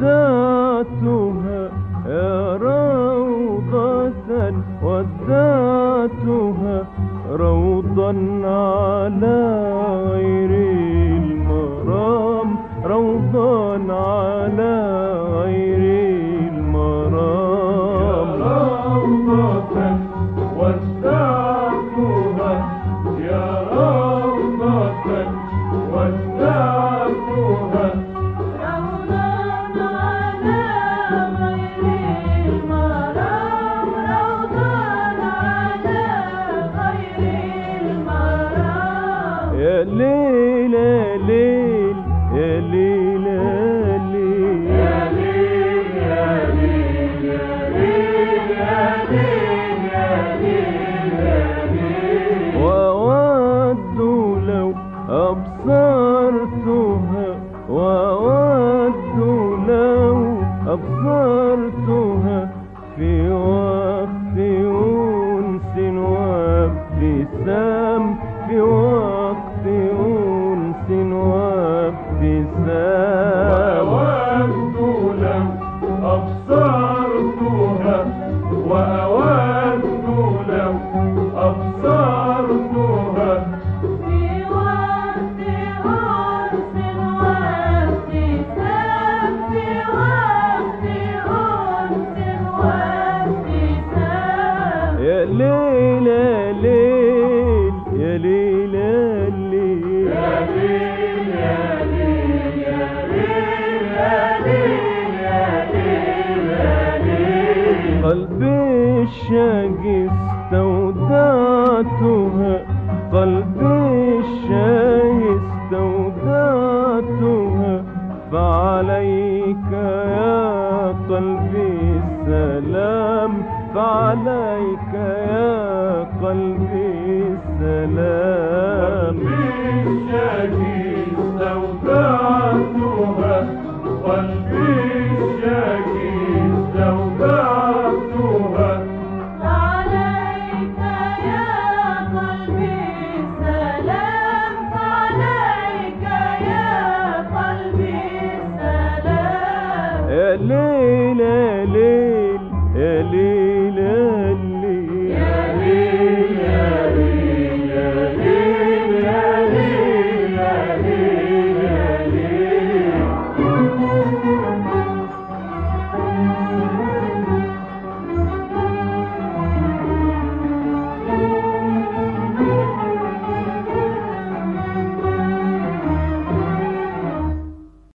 وداتها يا روضة وداتها روضا على غير المرام روضا على غير قلبي الشاق استودعتها قلبي الشاق استودعتها فعليك يا قلبي السلام فعليك يا قلبي السلام قلبي الشاق استودعتها ليلة ليلة